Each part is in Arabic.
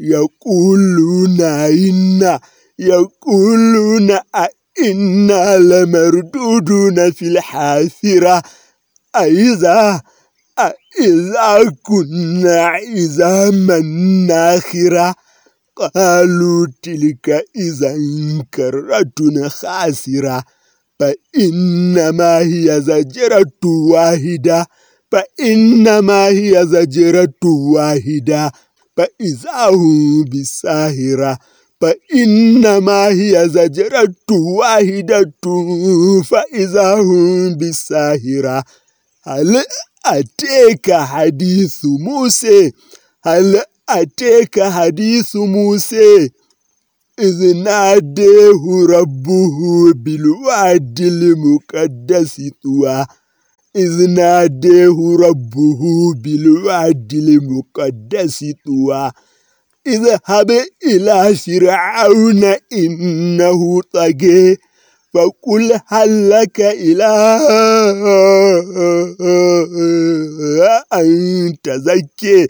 يقولون إنا يقولون إنا لمردودون في الحافرة. أئذا أئذا كنا عظاما ناخرة. قالوا تلك إذا كرة خاسرة. فإنما هي زجرة واحدة. فإنما هي زجرة واحدة. فإذا هم بالساهرة فإنما هي زجرة واحدة فإذا هم بالساهرة هل أتيك حديث موسى هل أتيك حديث موسى إذ ناديه ربه بالواد المقدس طوى إذ ناديه ربه بالواد المقدس طوى اذهب إلى فرعون إنه طغى فقل هل لك إلى أن تزكي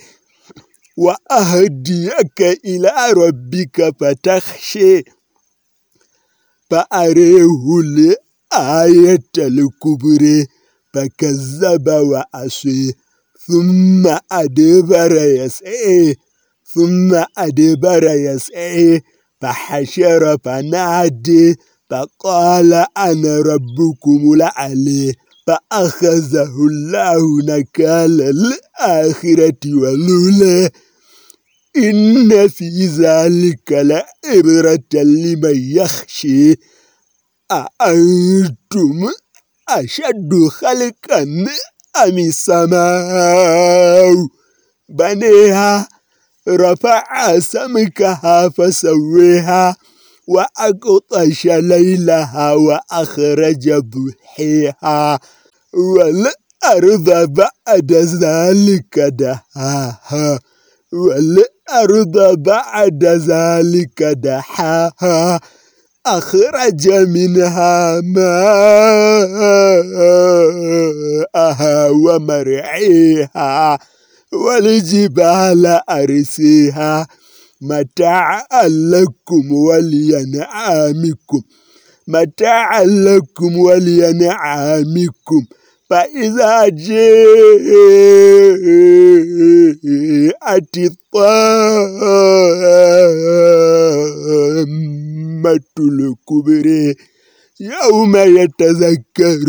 وأهديك إلى ربك فتخشي فأريه لآية الكبرى فكذب وأسي ثم أدبر يسعي. ثم أدبر يسعي. فحشر فنادي. فقال أنا ربكم الأعلى فأخذه الله نكال الآخرة والأولى إن في ذلك لعبرة لمن يخشي. أأنتم أشد خلقا أم السماء؟ بنيها رفع سمكها فسويها وأقطش ليلها وأخرج ضحيها. والأرض بعد ذلك دهاها. والأرض بعد ذلك دحاها. أخرج منها ماءها ومرعيها والجبال أرسيها. متاعا لكم ولينعامكم. متاعا لكم ولينعامكم. فإذا جاءت الطامة الكبرى يوم يتذكر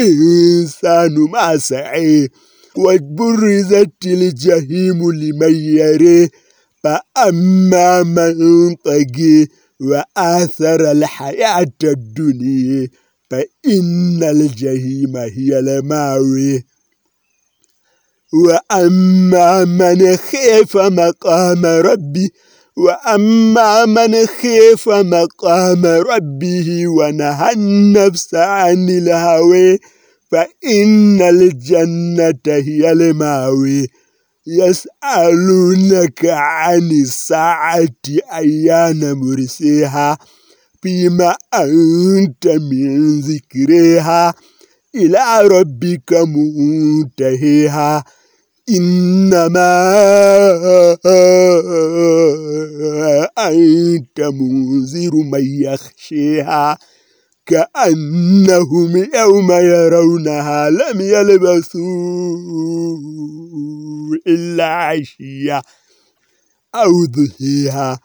الإنسان ما سعيه وبرزت الجحيم لمن يريه فأما من طغي وآثر الحياة الدنيا فإن الجحيم هي الماوي. وأما من خيف مقام ربي وأما من خيف مقام ربه ونهى النفس عن الهوى فإن الجنة هي الماوي يسألونك عن الساعة أيان مرسيها فيما أنت من ذكرها إلى ربك منتهيها. إنما أنت منذر من يخشيها كأنهم يوم يرونها لم يلبثوا إلا عشية أو ضحيها.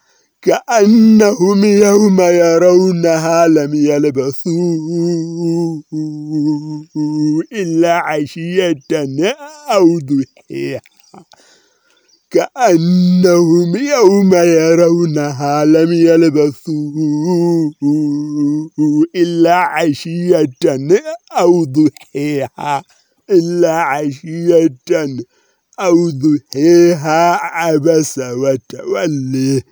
كأنهم يوم يرونها لم يلبثوا إلا عشية أو ضحيها كأنهم يوم يرونها لم يلبثوا إلا عشية أو ضحيها. إلا عشية أو ذهيها عبس وتولي